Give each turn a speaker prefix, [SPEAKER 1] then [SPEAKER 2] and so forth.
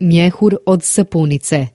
[SPEAKER 1] Mjehur od sapunice.